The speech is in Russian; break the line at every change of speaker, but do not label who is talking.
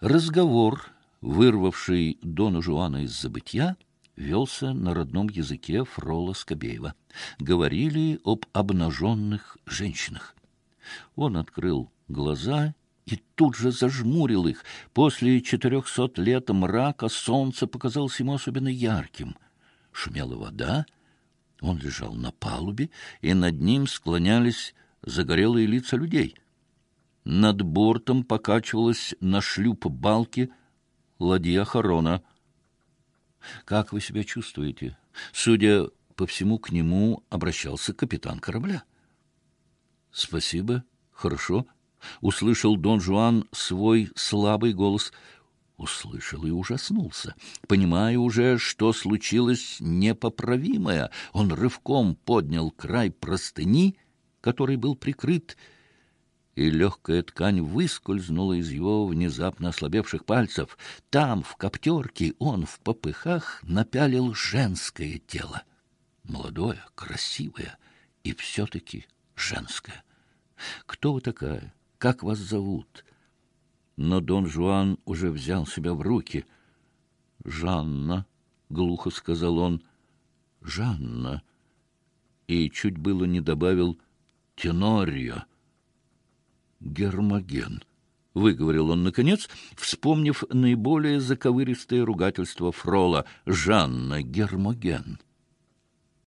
Разговор, вырвавший Дону Жуана из забытья, велся на родном языке Фрола Скобеева. Говорили об обнаженных женщинах. Он открыл глаза и тут же зажмурил их. После четырехсот лет мрака солнце показалось ему особенно ярким. Шумела вода, он лежал на палубе, и над ним склонялись загорелые лица людей. Над бортом покачивалась на шлюп балки ладья Харона. «Как вы себя чувствуете?» Судя по всему, к нему обращался капитан корабля. «Спасибо, хорошо», — услышал Дон Жуан свой слабый голос. Услышал и ужаснулся. Понимая уже, что случилось непоправимое, он рывком поднял край простыни, который был прикрыт, и легкая ткань выскользнула из его внезапно ослабевших пальцев. Там, в коптерке, он в попыхах напялил женское тело. Молодое, красивое и все-таки женское. Кто вы такая? Как вас зовут? Но Дон Жуан уже взял себя в руки. «Жанна», — глухо сказал он, — «Жанна». И чуть было не добавил «Тенорио». «Гермоген», — выговорил он наконец, вспомнив наиболее заковыристое ругательство Фрола «Жанна Гермоген».